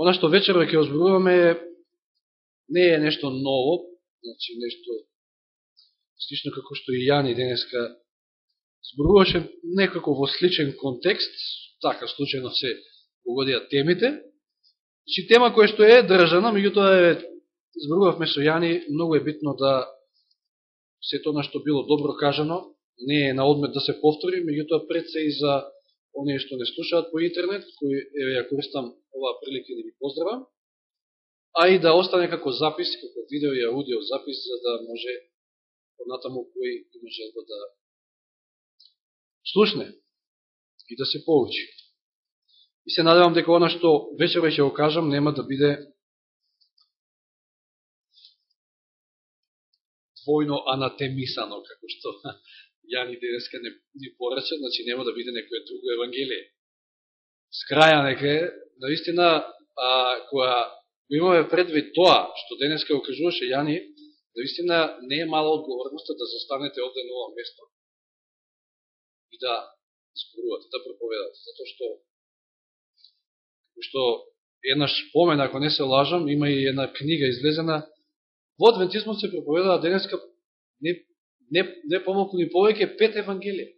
Она што вечерва ќе озборуваме не е нешто ново, значи нешто слично како што и Јани денеска зборуваше некако во сличен контекст, така случајно се погодија темите. Значи тема која што е држана, меѓутоа е зборувавме со Јани, многу е битно да се тоа што било добро кажано, не е на одмет да се повтори, меѓутоа пред се и за оние што не слушаат по интернет, кои еве ја користам оваа прилика да ви поздравам, а и да остане како запис, како видео и аудио запис, за да може понатаму кој има желба да слушне и да се поучи. И се надевам дека она што вечер ќе го кажам нема да биде двојно анатемисано, како што Јани денеска не, не порача, значи нема да биде некоја друго евангелие. Скраја нека е, наистина, а, која имаме предвид тоа, што денеска го кажуваше Јани, наистина не е мала одговорността да застанете овде на ова место и да спорувате, да проповедате, затоа што што еднаш спомен, ако не се лажам, има и една книга излезена, во адвентизмот се проповедава денеска не не, не помалку ни повеќе пет Евангелија.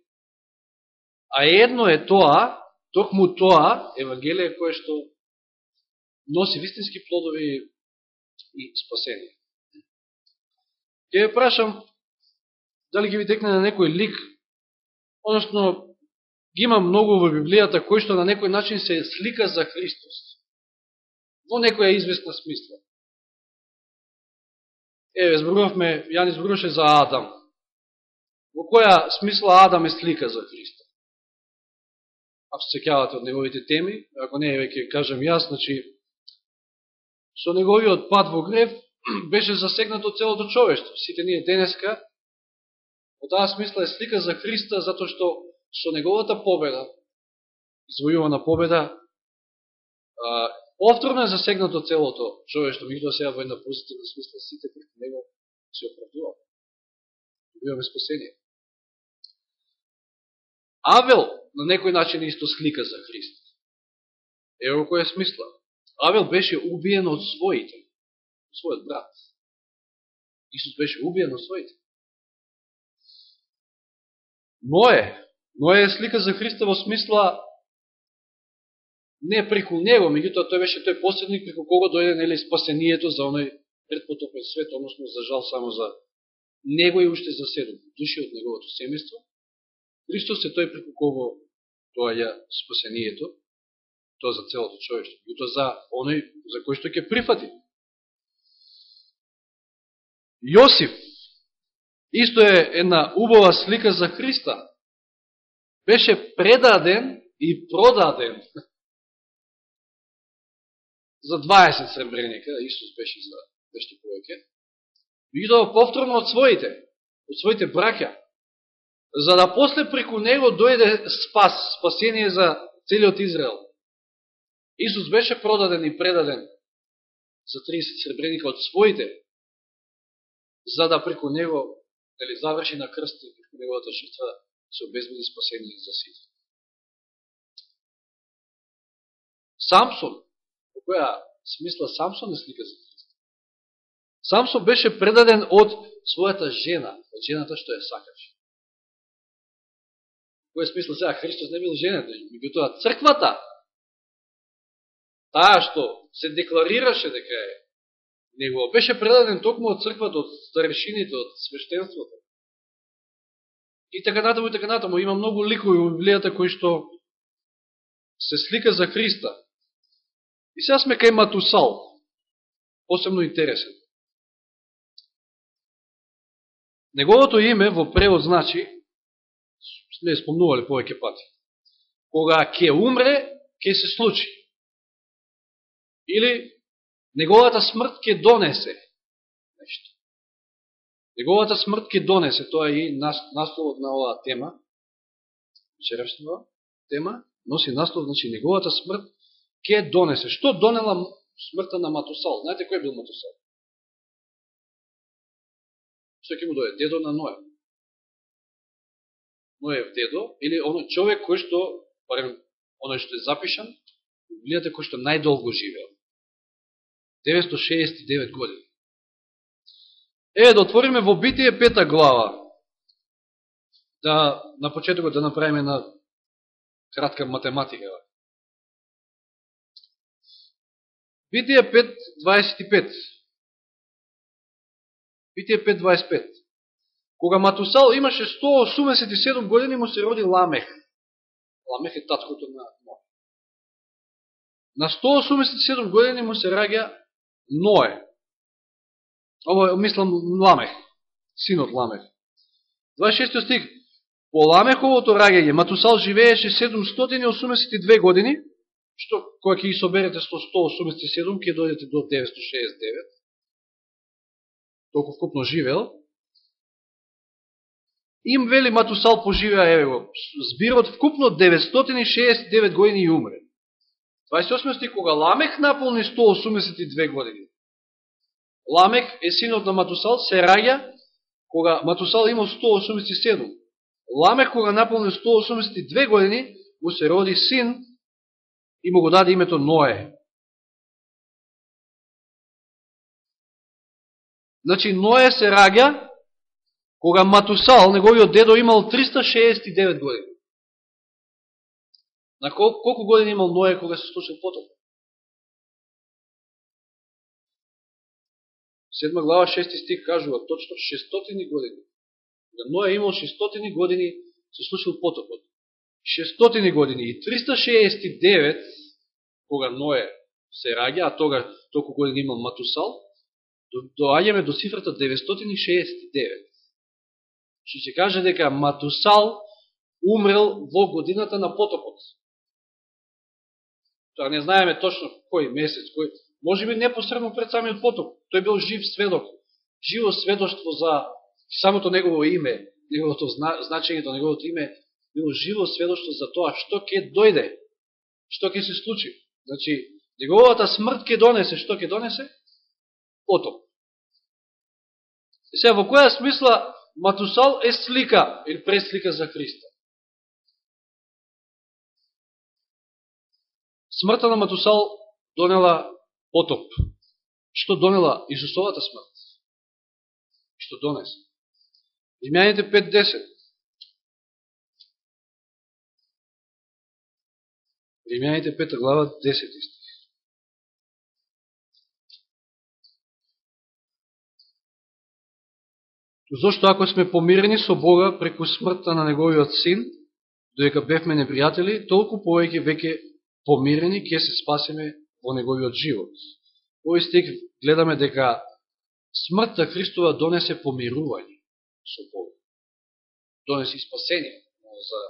А едно е тоа, токму тоа, Евангелие кое што носи вистински плодови и спасение. Ја ве прашам, дали ги ви текне на некој лик, односно, ги има многу во Библијата, кој што на некој начин се слика за Христос. Во некоја известна смисла. Еве, зборувавме, Јан изборуваше за Адам во која смисла Адам е слика за Христа. Ако се кјавате од неговите теми, ако не, веќе кажам јас, значи, со неговиот пад во грев, беше засегнато целото човештво. Сите ние денеска, во таа смисла е слика за Христа, затоа што со неговата победа, извојувана победа, повторно е засегнато целото човештво, меѓутоа сега во една позитивна смисла, сите преку него се оправдуваме. Добиваме спасение. Авел на некој начин исто слика за Христ. Ево кој е смисла. Авел беше убиен од своите, својот брат. Исус беше убиен од своите. Ное, Ное е слика за Христа во смисла не преку него, меѓутоа тој беше тој последник преку кого дојде нели спасението за оној предпотопен свет, односно за жал само за него и уште за седом души од неговото семејство. Христос е тој преку кого доаѓа спасението, тоа за целото човештво, и тоа за оној за кој што ќе прифати. Јосиф исто е една убава слика за Христа. Беше предаден и продаден за 20 сребреника, Исус беше за нешто повеќе. И тоа повторно од своите, од своите браќа за да после преку него дојде спас, спасение за целиот Израел. Исус беше продаден и предаден за 30 сребреника од своите, за да преку него дали заврши на крст и преку неговата жртва се обезбеди спасение за сите. Самсон, во која смисла Самсон е слика за Христа. Самсон беше предаден од својата жена, од жената што ја сакаше кој смисла сега Христос не бил женен, меѓутоа црквата, таа што се декларираше дека е него, беше предаден токму од црквата, од старешините, од свештенството. И така натаму и така натаму. Има многу ликови во Библијата кои што се слика за Христа. И сега сме кај Матусал. Посебно интересен. Неговото име во превод значи не спомнували повеќе пати. Кога ќе умре, ќе се случи. Или неговата смрт ќе донесе нешто. Неговата смрт ќе донесе, тоа е и насловот на оваа тема, вчерашнава тема, носи наслов, значи неговата смрт ќе донесе. Што донела смртта на Матусал? Знаете кој бил Матусал? Што ќе му дојде? Дедо на Ноја. Ноев дедо, или оној човек кој што, барем оној што е запишан, Библијата кој што најдолго живеал. 969 години. Е, да отвориме во Битие пета глава, да на почетокот да направиме на кратка математика. Битие 5.25 Битие 5.25 Кога Матусал имаше 187 години, му се роди Ламех. Ламех е таткото на Ное. На 187 години му се раѓа Ное. Ово мислам Ламех, синот Ламех. 26 стих. По Ламеховото раѓање Матусал живееше 782 години, што кога ќе ги соберете 187, ќе дојдете до 969. Толку вкупно живел. Им вели Матусал поживеа, еве го, збирот вкупно 969 години и умре. 28 стих, кога Ламех наполни 182 години. Ламех е синот на Матусал, се раѓа кога Матусал имал 187. Ламех кога наполни 182 години, му се роди син и му го даде името Ное. Значи, Ное се раѓа кога Матусал, неговиот дедо, имал 369 години. На колку, колку години имал Ноја кога се случил потоп? Седма глава, шести стих кажува точно 600 години. Кога Ноја имал 600 години, се случил потопот. 600 години и 369 кога Ноја се раѓа, а тога толку години имал Матусал, доаѓаме до цифрата 969. Што се каже дека Матусал умрел во годината на потопот. Тоа не знаеме точно кој месец, кој може би непосредно пред самиот потоп. Тој бил жив сведок, живо сведоштво за самото негово име, неговото значењето, неговото име, било живо сведоштво за тоа што ќе дојде, што ќе се случи. Значи, неговата смрт ќе донесе, што ќе донесе? Потоп. И сега, во која смисла Матусал е слика или преслика за Христа? Смртта на Матусал донела потоп. Што донела Исусовата смрт? Што донесе? Римјаните 5.10 Римјаните 5 глава 10 стих. Зошто ако сме помирени со Бога преку смртта на Неговиот Син, доека бевме непријатели, толку повеќе веќе помирени ќе се спасиме во Неговиот живот. Овој стих гледаме дека смртта Христова донесе помирување со Бога. Донесе и спасение за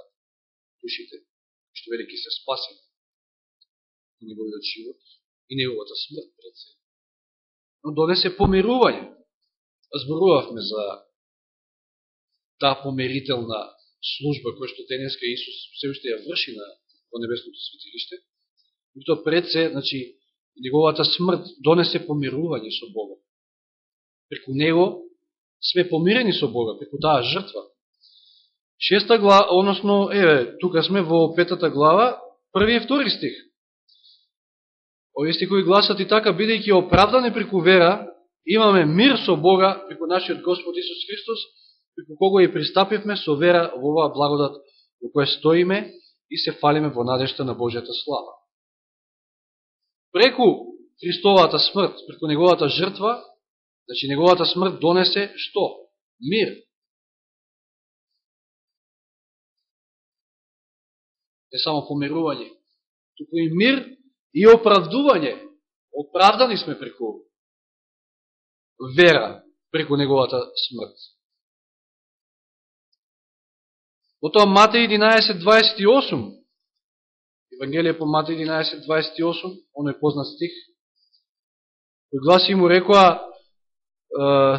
душите, што вели ќе се спасиме во Неговиот живот и Неговата смрт пред се. Но донесе помирување. Зборувавме за таа померителна служба која што денеска Исус се уште ја врши на во небесното светилиште. И тоа пред се, значи, неговата смрт донесе помирување со Бога. Преку него сме помирени со Бога, преку таа жртва. Шеста глава, односно, еве, тука сме во петата глава, први и втори стих. Овие стихови гласат и така, бидејќи оправдани преку вера, имаме мир со Бога преку нашиот Господ Исус Христос, преку кого и пристапивме со вера во оваа благодат во која стоиме и се фалиме во надежта на Божјата слава. Преку Христовата смрт, преку неговата жртва, значи неговата смрт донесе што? Мир. Не само помирување, туку и мир и оправдување. Оправдани сме преку вера, преку неговата смрт. Потоа Матеј 11.28, Евангелие по Матеј 11.28, оној познат стих, кој гласи му рекоа,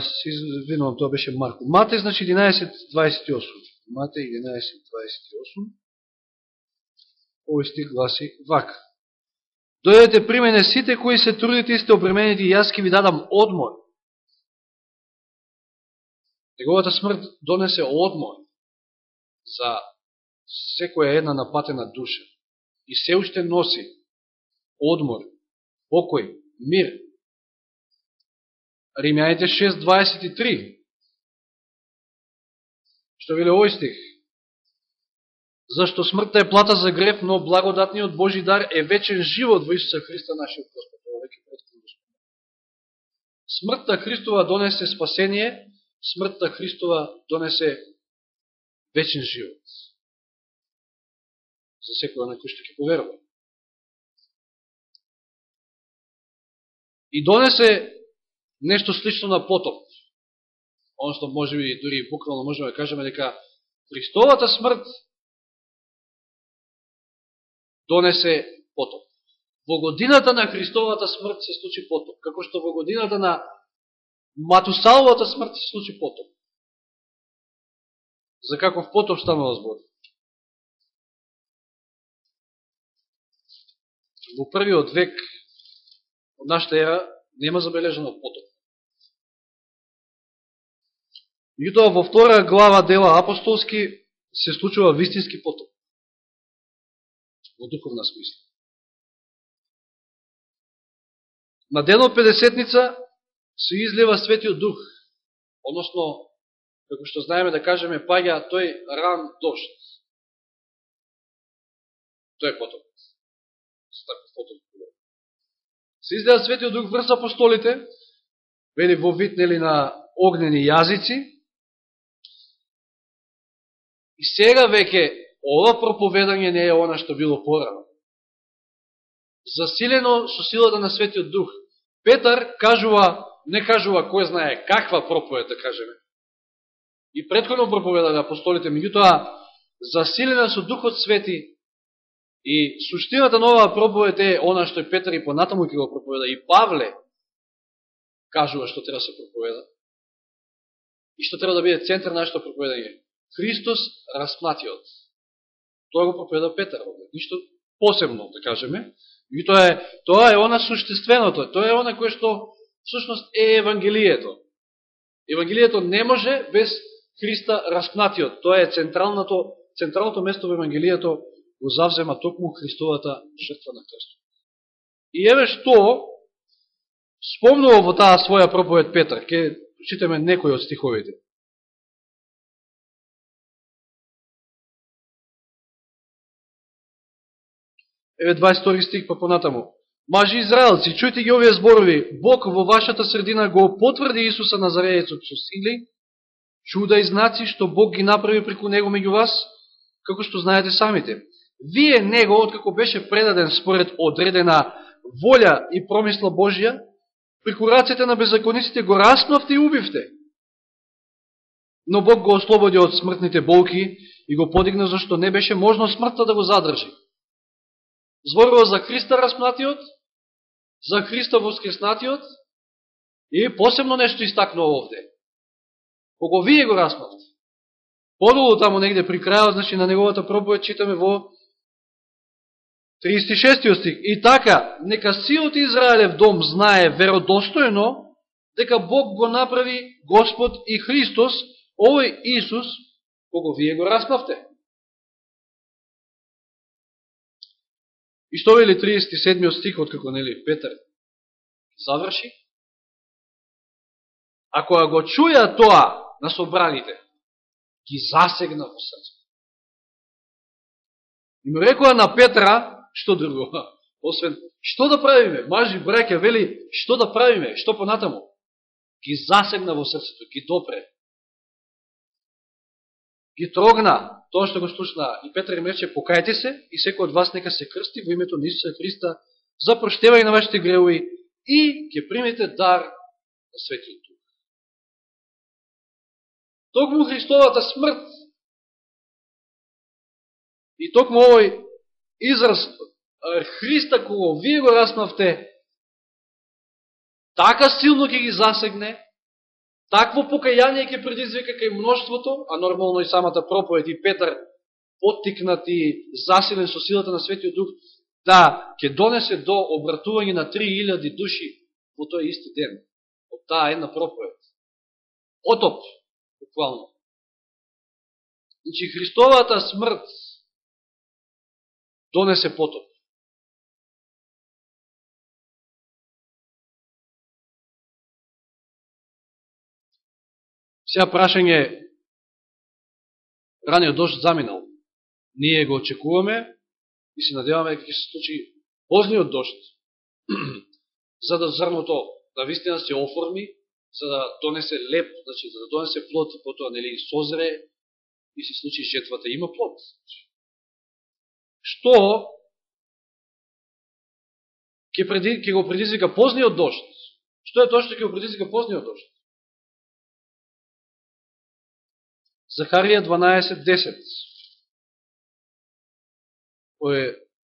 се извинувам, тоа беше Марко. Матеј значи 11.28. Матеј 11.28. Овој стих гласи вака. Дојдете при мене сите кои се трудите и сте обременети и јас ке ви дадам одмор. Неговата смрт донесе одмор за секоја една напатена душа. И се уште носи одмор, покој, мир Римјаните 6.23. Што вели овој стих? Зашто смртта е плата за греф, но благодатниот Божи дар е вечен живот во Исуса Христа нашиот Господ. Смртта Христова донесе спасение, смртта Христова донесе вечен живот. За секоја на кој што ќе поверува. И донесе нешто слично на потоп. Односно, може би, дури буквално можеме да кажеме дека Христовата смрт донесе потоп. Во годината на Христовата смрт се случи потоп, како што во годината на Матусаловата смрт се случи потоп. За каков потоп станува збор? Во првиот век од нашата ера нема забележено потоп. Меѓутоа во втора глава дела апостолски се случува вистински потоп. Во духовна смисла. На денот Педесетница се излива Светиот Дух, односно, како што знаеме да кажеме, паѓа тој ран дошт. Тој е потоп. потоп. Се излива Светиот Дух врз апостолите, вели во вид нели на огнени јазици, и сега веќе ова проповедање не е она што било порано. Засилено со силата на Светиот Дух. Петар кажува, не кажува кој знае каква проповед, да кажеме. И предходно проповеда апостолите, меѓутоа, засилена со Духот Свети и суштината на оваа проповед е она што и Петар и понатаму ќе го проповеда. И Павле кажува што треба да се проповеда. И што треба да биде центар на нашето проповедање. Христос расплатиот. Тоа го проповеда Петар. Ништо посебно, да кажеме. И тоа е, тоа е она суштественото, тоа е она кое што всушност е Евангелието. Евангелието не може без Христа распнатиот. Тоа е централното, централното место во Евангелието го завзема токму Христовата жртва на крстот. И еве што спомнува во таа своја проповед Петар. Ке читаме некои од стиховите. Еве 22 стих па понатаму. Мажи Израелци, чујте ги овие зборови. Бог во вашата средина го потврди Исуса Назареецот со сили, чуда и знаци што Бог ги направи преку него меѓу вас, како што знаете самите. Вие него, откако беше предаден според одредена волја и промисла Божија, преку рацете на беззакониците го раснавте и убивте. Но Бог го ослободи од смртните болки и го подигна зашто не беше можно смртта да го задржи зборува за Христа распнатиот, за Христа воскреснатиот и посебно нешто истакнува овде. Кога вие го распавте. Подолу таму негде при крајот, значи на неговата проповед читаме во 36 стих. И така, нека сиот Израелев дом знае веродостојно дека Бог го направи Господ и Христос, овој Исус, кого вие го распавте. И што вели 37 стих, откако нели Петар заврши? Ако го чуја тоа на собраните, ги засегна во срцето. И му рекоа на Петра, што друго, освен, што да правиме? Мажи, браке, вели, што да правиме? Што понатаму? Ги засегна во срцето, ги допре. Ги трогна, тоа што го слушна и Петар им рече, покајте се и секој од вас нека се крсти во името на Исуса Христа за проштевање на вашите греуи и ќе примете дар на Светиот Токму Христовата смрт и токму овој израз Христа кога вие го распнавте, така силно ќе ги засегне, Такво покаяние ќе предизвика кај мноштвото, а нормално и самата проповед и Петар поттикнат и засилен со силата на Светиот Дух, да ќе донесе до обратување на 3000 души во тој исти ден, од таа една проповед. Потоп, буквално. Значи, Христовата смрт донесе потоп. Сега прашање, раниот дожд заминал. Ние го очекуваме и се надеваме дека ќе се случи позниот дожд, за да зрното на вистина се оформи, за да донесе леп, значи за да донесе плод и потоа нели созре и се случи жетвата има плод. Што ќе, преди, ќе го предизвика позниот дошт? Што е тоа што ќе го предизвика позниот дошт? Захарија 12.10 Кој е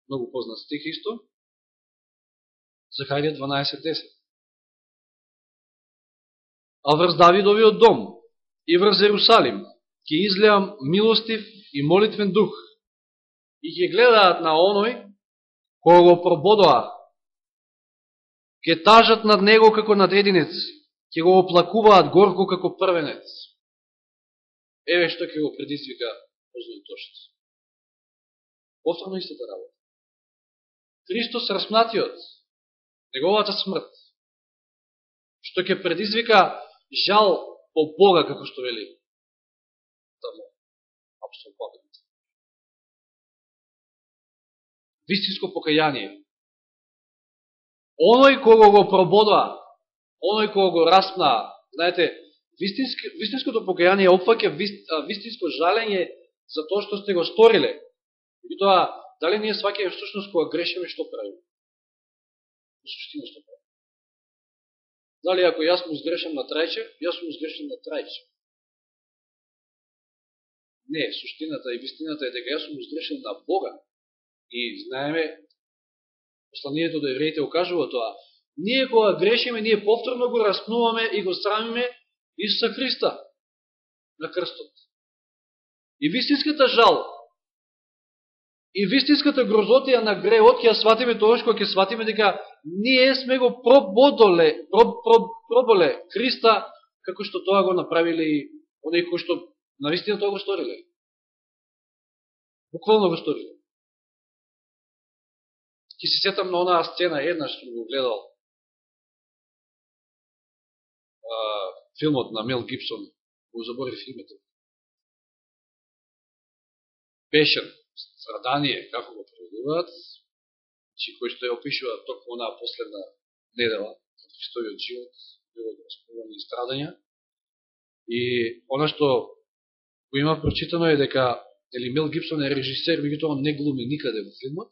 многу познат стих исто. Захарија 12.10 А врз Давидовиот дом и врз Ерусалим ќе излеам милостив и молитвен дух и ќе гледаат на оној кој го прободоа. Ќе тажат над него како над единец, ќе го оплакуваат горко како првенец. Еве што ќе го предизвика позној тошт. Повторно истата работа. Христос распнатиот, неговата смрт, што ќе предизвика жал по Бога, како што вели тамо апостол Павел. Вистинско покаяние. Оној кого го прободва, оној кого го распна, знаете, вистинско, вистинското покаяние опфаќа вистинско жалење за тоа што сте го сториле. И тоа, дали ние сваќаме всушност кога грешиме, што правиме? Во суштина што правиме. Дали ако јас му сгрешам на трајче, јас му сгрешам на трајче. Не, суштината и вистината е дека јас му сгрешам на Бога. И знаеме, посланието до евреите окажува тоа. Ние кога грешиме, ние повторно го распнуваме и го срамиме Исуса Христа на крстот. И вистинската жал И вистинската грозотија на греот ќе ја сватиме тоа што ќе сватиме дека ние сме го прободоле, проб, проб, проболе Христа како што тоа го направиле и оние кои што навистина тоа го сториле. Буквално го сториле. Ќе се сетам на онаа сцена еднаш што го гледал а, филмот на Мел Гибсон, го заборив името. Пешен страдание, како го преведуваат, че кој што ја опишува токму онаа последна недела од Христојот живот, неговото распнување и страдања. И она што го има прочитано е дека Ели Мел Гибсон е режисер, меѓутоа не глуми никаде во филмот,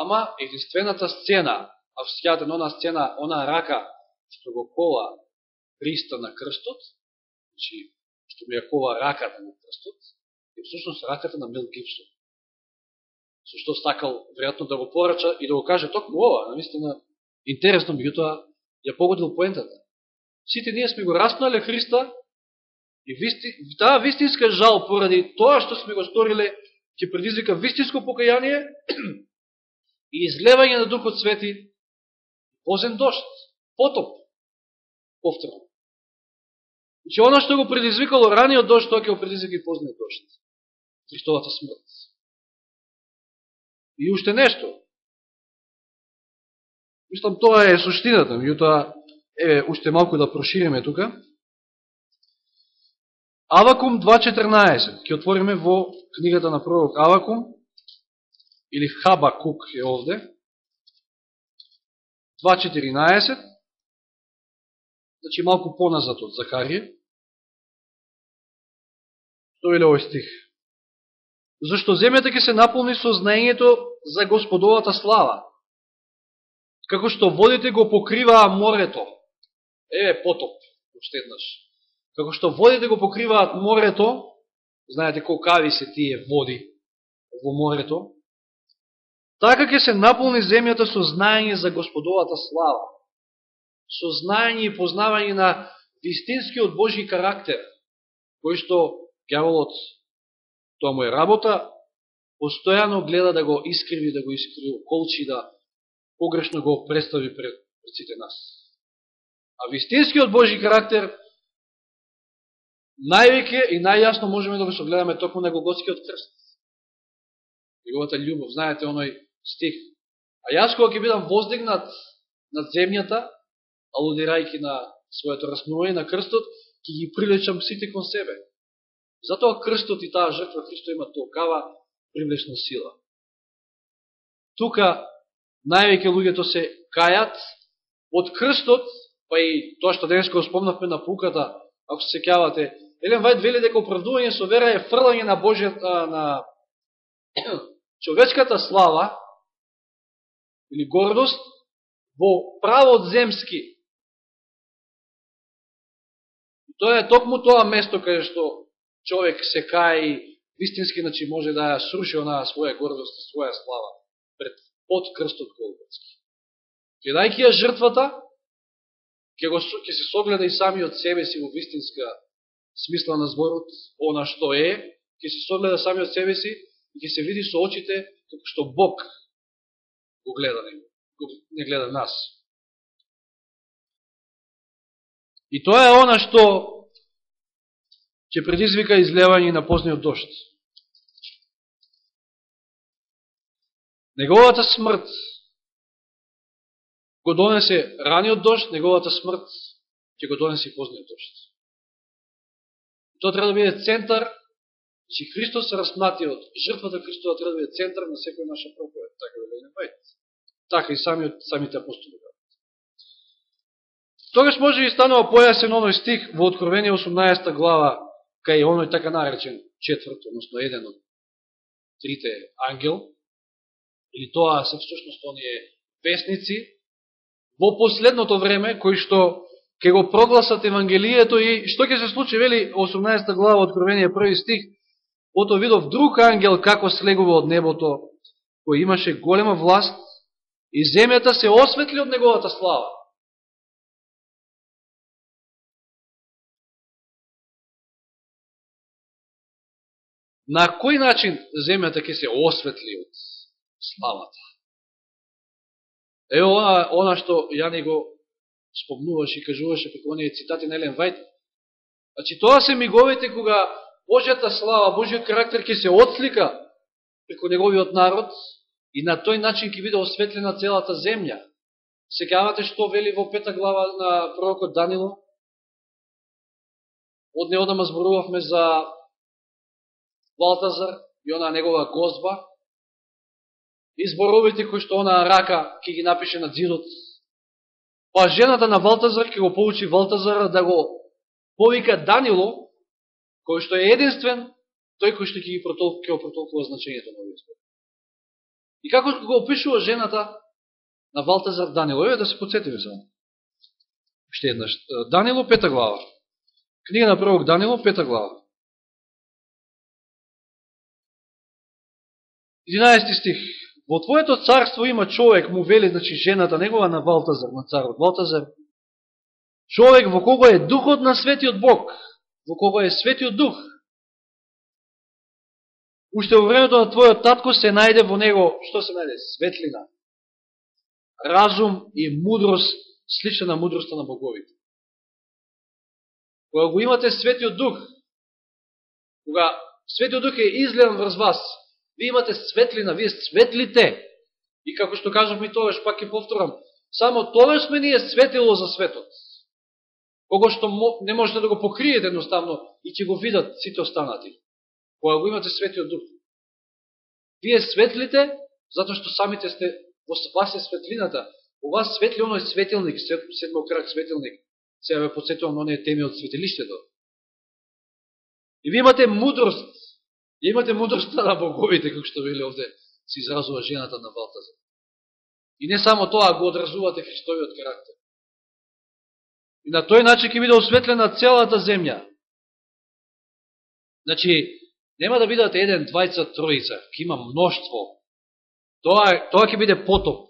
ама единствената сцена, а всејате на она сцена, она рака што го кола Христа на крстот, значи, што ми ја кова раката на крстот, е всушност раката на Мил Гибсон со што стакал веројатно да го порача и да го каже токму ова, наистина интересно меѓутоа ја погодил поентата. Сите ние сме го распнале Христа и висти, таа вистинска жал поради тоа што сме го сториле ќе предизвика вистинско покаяние и излевање на Духот Свети позен дошт, потоп, повторно. Значи, Че оно што го предизвикало раниот дошт, тоа ќе го предизвика и позниот дошт. Христовата смрт. И уште нешто. Мислам, тоа е суштината, меѓутоа, еве, уште малку да прошириме тука. Авакум 2.14, ќе отвориме во книгата на пророк Авакум, или Хабакук е овде. 2.14, значи малку поназад од Захарија. Што е овој стих? Зашто земјата ќе се наполни со знаењето за Господовата слава. Како што водите го покриваа морето. Еве потоп, уште еднаш. Како што водите го покриваат морето, знаете колкави се тие води во морето, така ќе се наполни земјата со знаење за Господовата слава. Со знаење и познавање на вистинскиот Божи карактер, кој што гјаволот тоа му е работа, постојано гледа да го искриви, да го искриви, колчи да погрешно го представи пред, пред сите нас. А вистинскиот Божи карактер највеќе и најјасно можеме да го согледаме токму на Голготскиот крст. Неговата љубов, знаете оној стих. А јас кога ќе бидам воздигнат над земјата, алудирајќи на своето раснување на крстот, ќе ги прилечам сите кон себе. Затоа крстот и таа жртва Христо има толкава привлечна сила. Тука највеќе луѓето се кајат од крстот, па и тоа што денес го спомнавме на пуката, ако се сеќавате, Елен Вајд вели дека оправдување со вера е фрлање на Божјата, на човечката слава или гордост во правот земски. И тоа е токму тоа место каде што човек се кај вистински, значи може да ја сруши онаа своја гордост и своја слава пред под крстот Голготски. Гледајќи ја жртвата, ќе го ќе се согледа и самиот себе си во вистинска смисла на зборот, она што е, ќе се согледа самиот себе си и ќе се види со очите како што Бог го гледа него, го не гледа нас. И тоа е она што ќе предизвика излевање на позниот дошт. Неговата смрт го донесе раниот дошт, неговата смрт ќе го донесе и позниот дошт. Тоа треба да биде центар Че Христос се распнатиот, жртвата Христова треба да биде центар на секоја наша проповед, така да не бајте. Така и самиот, самите апостоли. Тогаш може и станува појасен оној стих во Откровение 18 глава, кај оној така наречен четврт, односно еден од трите ангел, или тоа се всушност оние вестници, во последното време, кои што ќе го прогласат Евангелието и што ќе се случи, вели 18 глава Откровение први стих, Ото видов друг ангел како слегува од небото, кој имаше голема власт, и земјата се осветли од неговата слава. На кој начин земјата ќе се осветли од славата? Е она, она што Јани го спомнуваше и кажуваше преку оние цитати на Елен Вајд. Значи, тоа се миговите кога Божјата слава, Божјиот карактер ќе се отслика преко неговиот народ и на тој начин ќе биде осветлена целата земја. Секавате што вели во пета глава на пророкот Данило? Од неодама зборувавме за Валтазар и она негова гозба. И зборовите кои што она рака ќе ги напише на дзидот. Па жената на Валтазар ќе го получи Валтазара да го повика Данило, кој што е единствен, тој кој што ќе ги протолкува, ќе протолкува значењето на овие збори. И како го опишува жената на Валтазар Данило, еве да се подсетиме само. Уште еднаш. Данило, пета глава. Книга на пророк Данило, пета глава. 11 стих. Во Твоето царство има човек, му вели, значи жената негова на Валтазар, на царот Валтазар, човек во кого е духот на светиот Бог, во кого е светиот дух. Уште во времето на твојот татко се најде во него, што се најде? Светлина, разум и мудрост, слична на мудроста на боговите. Кога го имате светиот дух, кога светиот дух е излен врз вас, ви имате светлина, вие светлите. И како што кажам ми тоа, пак ќе повторам, само тоа сме ние светило за светот кого што не можете да го покриете едноставно и ќе го видат сите останати. Кога го имате светиот дух. Вие светлите, затоа што самите сте, во вас е светлината. У вас светли оној светилник, седмо крак светилник. Сега ве подсетувам оние теми од светилиштето. И ви имате мудрост. И имате мудроста на боговите, како што вели овде, се изразува жената на Валтаза. И не само тоа, го одразувате Христовиот карактер. И на тој начин ќе биде осветлена целата земја. Значи, нема да бидат еден, двајца, троица, ќе има мноштво. Тоа, тоа ќе биде потоп.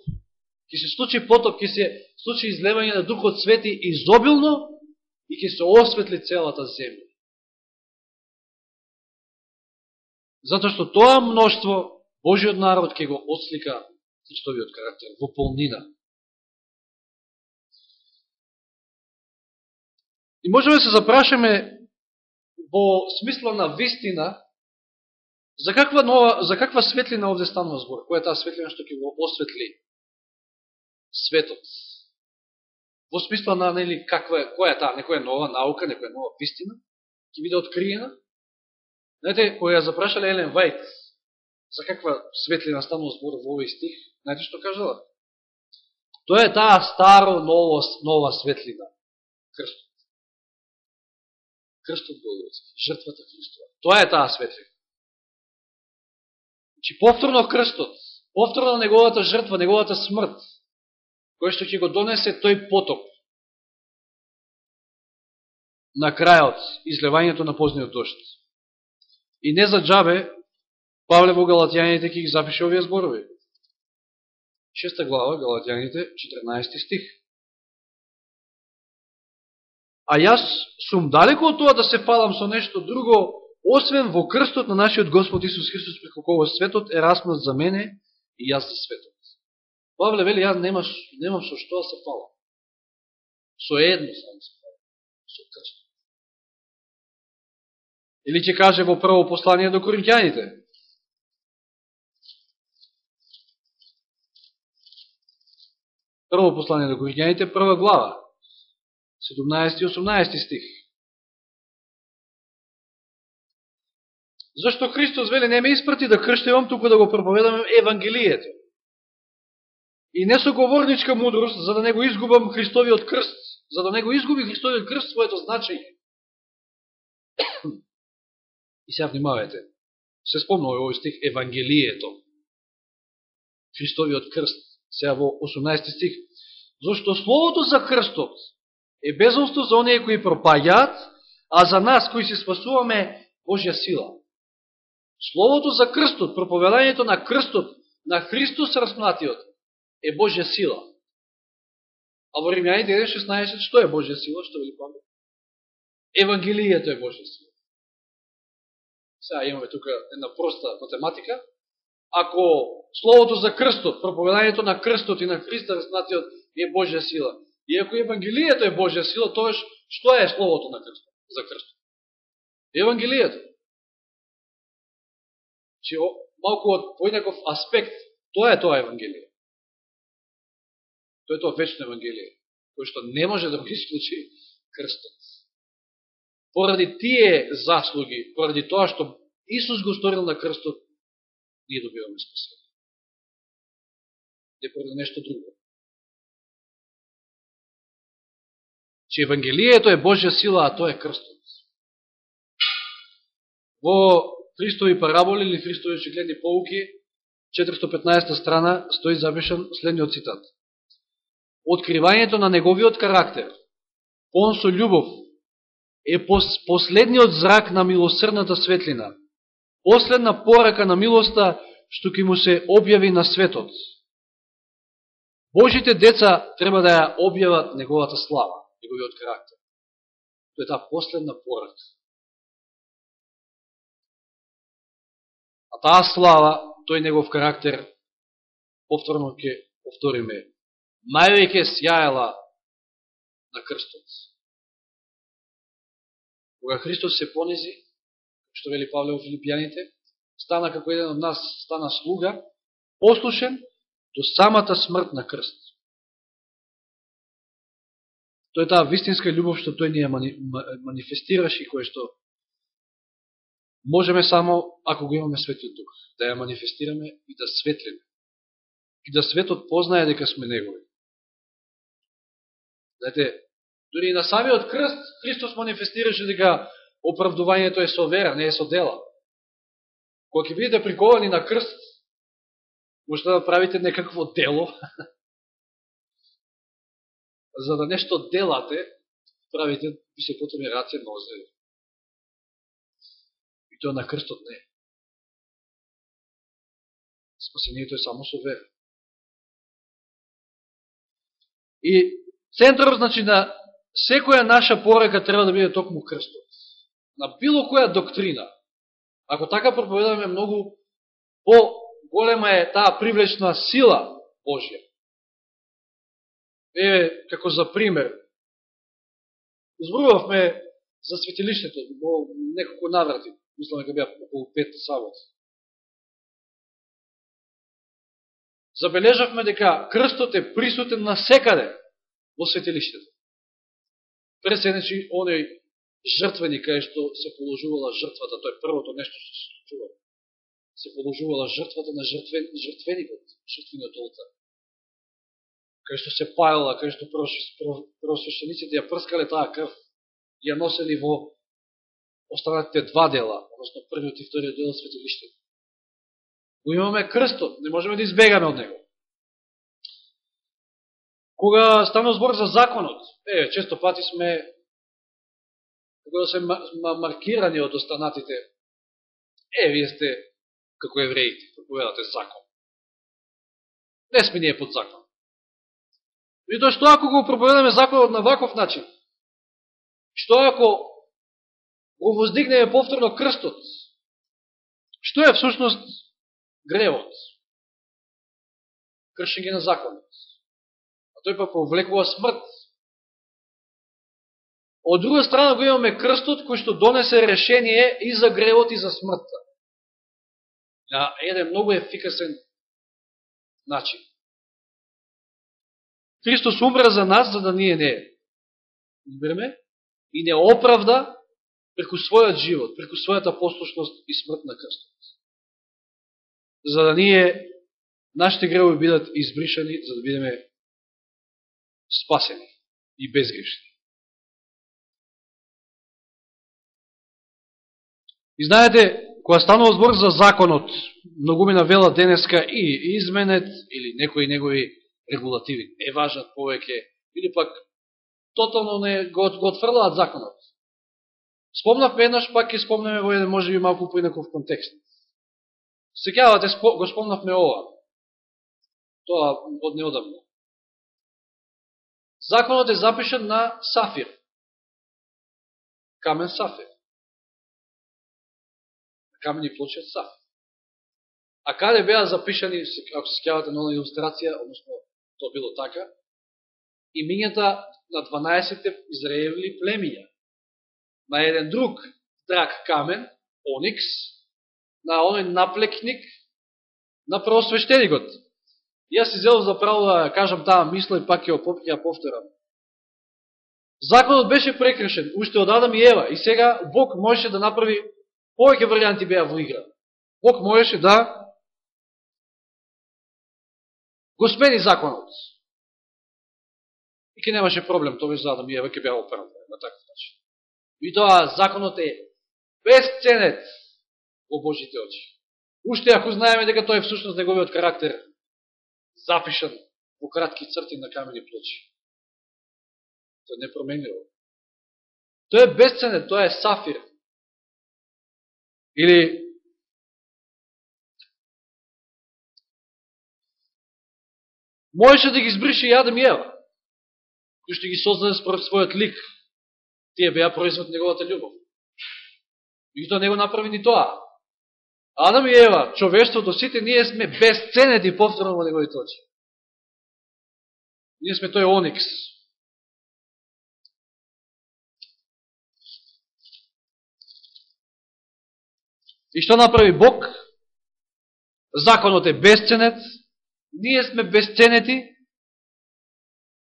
Ќе се случи потоп, ќе се случи излевање на Духот Свети изобилно и ќе се осветли целата земја. Затоа што тоа мноштво, Божиот народ ќе го отслика Христовиот карактер во полнина. И можеме да се запрашаме во смисла на вистина, за каква, нова, за каква светлина овде станува збор? Која е таа светлина што ќе го осветли светот? во смисла на нели каква е, која е таа некоја нова наука, некоја нова вистина ќе биде откриена. Знаете, која ја запрашале Елен Вајт за каква светлина станува збор во овој стих, знаете што кажала? Тоа е таа старо ново, нова светлина. Крстот. Крстот Голготски, жртвата Христова. Тоа е таа светлина. Чи значи, повторно крстот, повторно неговата жртва, неговата смрт, кој што ќе го донесе тој потоп на крајот, излевањето на позниот дошт. И не за джабе, Павле во Галатјаните ќе ги запише овие зборови. Шеста глава, Галатјаните, 14 стих. А јас сум далеко од тоа да се фалам со нешто друго, освен во крстот на нашиот Господ Исус Христос, преко кого светот е распнат за мене и јас за светот. Павле вели, јас немаш, немам со што да се фалам. Со едно само се фалам. Со крстот. Или ќе каже во прво послание до Коринќаните. Прво послание до Коринќаните, прва глава, 17 и 18 стих. Зашто Христос вели не ме испрати да крштевам, туку да го проповедам Евангелието. И не со говорничка мудрост, за да не го изгубам Христовиот крст, за да не го изгуби Христовиот крст своето значење. И сега внимавајте, се спомнува овој стих Евангелието, Христовиот крст, сега во 18 стих, Зошто Словото за крстот е безумство за оние кои пропаѓаат, а за нас кои се спасуваме Божја сила. Словото за крстот, проповедањето на крстот, на Христос распнатиот, е Божја сила. А во Римјаните 1.16, што е Божја сила, што ви помня? Евангелијето е Божја сила. Сега имаме тука една проста математика. Ако Словото за крстот, проповедањето на крстот и на Христа распнатиот е Божја сила, и ако Евангелијето е Божја сила, тоа што е Словото на крстот, за крстот? Евангелијето. Че малку од поинаков аспект, тоа е тоа Евангелие. Тоа е тоа вечно Евангелие, кој што не може да го исклучи крстот. Поради тие заслуги, поради тоа што Исус го сторил на крстот, ние добиваме спасение. Не поради нешто друго. Че Евангелието е Божја сила, а тоа е крстот. Во Христови параболи или Христови очигледни поуки, 415 страна, стои запишан следниот цитат. Откривањето на неговиот карактер, он со љубов, е последниот зрак на милосрдната светлина, последна порака на милоста, што ќе му се објави на светот. Божите деца треба да ја објават неговата слава, неговиот карактер. Тоа е таа последна порака. А таа слава, тој негов карактер, повторно ќе повториме, највеќе сјаела на крстот. Кога Христос се понизи, што вели Павле во Филипијаните, стана како еден од нас, стана слуга, послушен до самата смрт на крст. Тоа е таа вистинска љубов што тој ни ја манифестираше и кое што можеме само ако го имаме Светиот Дух, да ја манифестираме и да светлиме. И да светот познае дека сме Негови. Знаете, дори и на самиот крст Христос манифестираше дека оправдувањето е со вера, не е со дела. Кога ќе бидете приковани на крст, можете да правите некакво дело, за да нешто делате, правите, би се потреби раце нозе, И тоа на крстот не. Спасението е само со вера. И центар, значи, на секоја наша порека треба да биде токму крстот. На било која доктрина. Ако така проповедаме многу, по-голема е таа привлечна сила Божја. Е, како за пример, зборувавме за светилиштето во неколку наврати мислам дека беа околу пет сабот. Забележавме дека крстот е присутен на секаде. во светилиштето. Пред оној жртвени кај што се положувала жртвата, тој првото нешто што се случува. Се положувала жртвата на жртвен, жртвеникот, жртвениот олтар. Кај што се пајала, кај што просвещениците ја прскале таа крв, ја носели во останатите два дела, односно првиот и вториот дел светилиштето. Но имаме крстот, не можеме да избегаме од него. Кога станува збор за законот, е, често пати сме кога да се маркирани од останатите, е, вие сте како евреите, проповедате закон. Не сме ние под закон. И тоа што ако го проповедаме законот на ваков начин? Што ако го воздигнеме повторно крстот? Што е всушност гревот? Кршење на законот. Тој па повлекува смрт. Од друга страна го имаме крстот кој што донесе решение и за гревот и за смртта. На еден многу ефикасен начин. Христос умре за нас, за да ние не умреме и не оправда преку својот живот, преку својата послушност и смрт на крстот. За да ние, нашите гревови бидат избришани, за да бидеме спасени и безгрешни. И знаете, кога станува збор за законот, многумина вела денеска и изменет или некои негови регулативи не важат повеќе, или пак тотално не го, го отфрлаат законот. Спомнавме еднаш, пак ќе спомнеме во еден може би малку поинаков контекст. Секјавате, го спомнавме ова. Тоа од неодамно. Законот е запишен на сафир. Камен сафир камени плочи од сафир. А каде беа запишани, ако се скјавате на илустрација, односно, то било така, имињата на 12 израевли племија, На еден друг драг камен, оникс, на оној наплекник на просвещеникот. Јас си зел за право да кажам таа мисла и пак ја, ја повторам. Законот беше прекршен, уште од Адам и Ева, и сега Бог можеше да направи повеќе варианти беа во игра. Бог можеше да го смени законот. И ке немаше проблем, тоа за Адам и Ева ке беа оператор на таков начин. И тоа законот е безценет во Божите очи. Уште ако знаеме дека тоа е всушност неговиот карактер запишан во кратки црти на камени плочи. Тоа не променило. Тоа е бесцене, тоа е сафир. Или можеше да ги избрише и Адам и Ева, кои што ги создаде според својот лик. Тие беа производ неговата љубов. И тоа не го направи ни тоа. Адам и Ева, човештвото, сите ние сме безценети повторно во неговите очи. Ние сме тој оникс, И што направи Бог? Законот е безценет, ние сме безценети.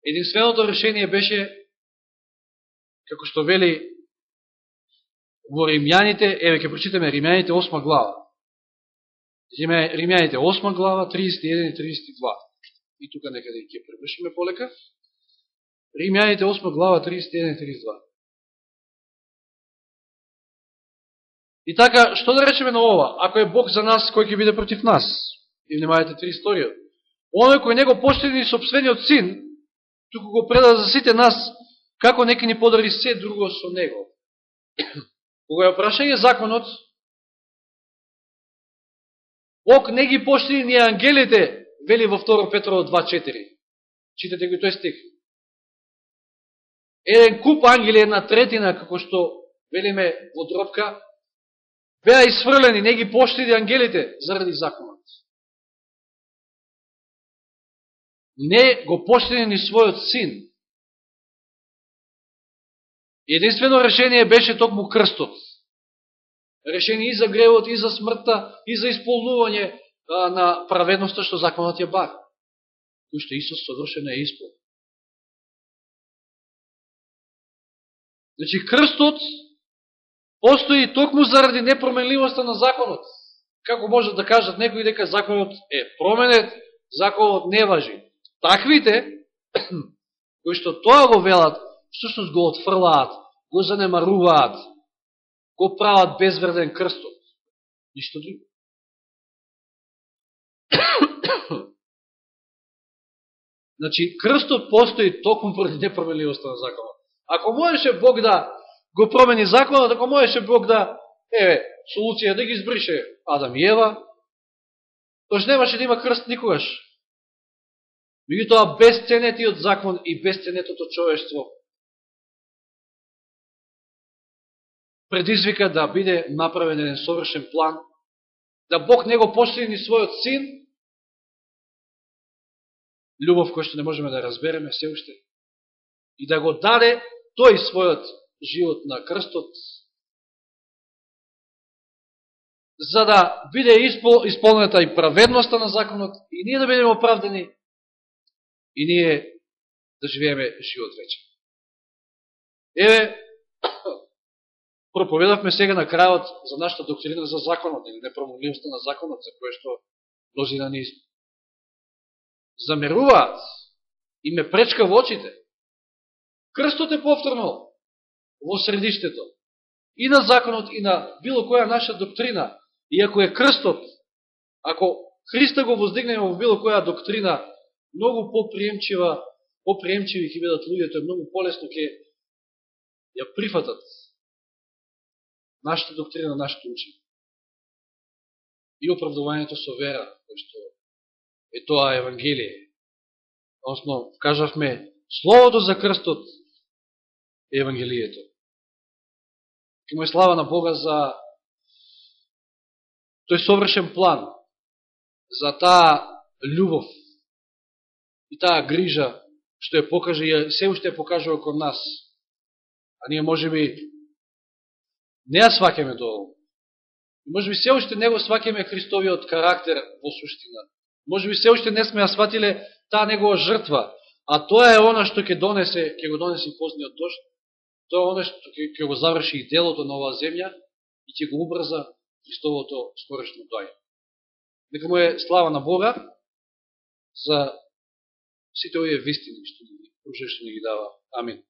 Единственото решение беше, како што вели во Римјаните, еве ќе прочитаме Римјаните 8 глава. Римјаните 8 глава, 31 и 32. И тука некаде да ќе превршиме полека. Римјаните 8 глава, 31 и 32. И така, што да речеме на ова? Ако е Бог за нас, кој ќе биде против нас? И внимајте три историја. Оној кој него поштени собствениот син, туку го преда за сите нас, како нека ни подари се друго со него. Кога е прашање законот, Ок не ги поштени ни ангелите, вели во 2 Петро 2.4. Читате го тој стих. Еден куп ангели, една третина, како што велиме во дропка. беа изфрлени, не ги поштиди ангелите заради законот. Не го поштиди ни својот син. Единствено решение беше токму крстот решени и за гревот, и за смртта, и за исполнување на праведноста што законот ја бар. Кој што Исус совршено е испол. Значи, крстот постои токму заради непроменливоста на законот. Како може да кажат некои дека законот е променет, законот не важи. Таквите, кои што тоа го велат, всушност го отфрлаат, го занемаруваат, го прават безвреден крстот. Ништо друго. Значи, крстот постои токму поради непроменливоста на законот. Ако можеше Бог да го промени законот, ако можеше Бог да, еве, солуција да ги избрише Адам и Ева, тој немаше да има крст никогаш. Меѓутоа, безценетиот закон и безценетото човештво предизвика да биде направен еден совршен план, да Бог него пошли ни својот син, љубов која што не можеме да разбереме се уште, и да го даде тој својот живот на крстот, за да биде исполнета и праведноста на законот, и ние да бидеме оправдани, и ние да живееме живот вече. Еве, проповедавме сега на крајот за нашата доктрина за законот, или непромовливостта на законот, за кое што мнозина ни замеруваат и ме пречка во очите. Крстот е повторно во средиштето и на законот и на било која наша доктрина. И ако е крстот, ако Христа го воздигнеме во било која доктрина, многу поприемчива, поприемчиви ќе бидат луѓето, многу полесно ќе ја прифатат нашата доктрина, нашето учење. И оправдувањето со вера, кој што е тоа Евангелие. Односно, кажавме, Словото за крстот е Евангелието. И му е слава на Бога за тој совршен план, за таа љубов и таа грижа, што ја покаже и се уште ја покажува кон нас. А ние може би не ја свакеме доволно. Може би се уште не го свакеме Христовиот карактер во суштина. Може би се уште не сме ја сватиле таа негова жртва, а тоа е она што ќе донесе, ќе го донесе позниот дошт, тоа е она што ќе, ќе го заврши и делото на оваа земја и ќе го убрза Христовото скорешно дојање. Нека му е слава на Бога за сите овие вистини што ни, што ни ги дава. Амин.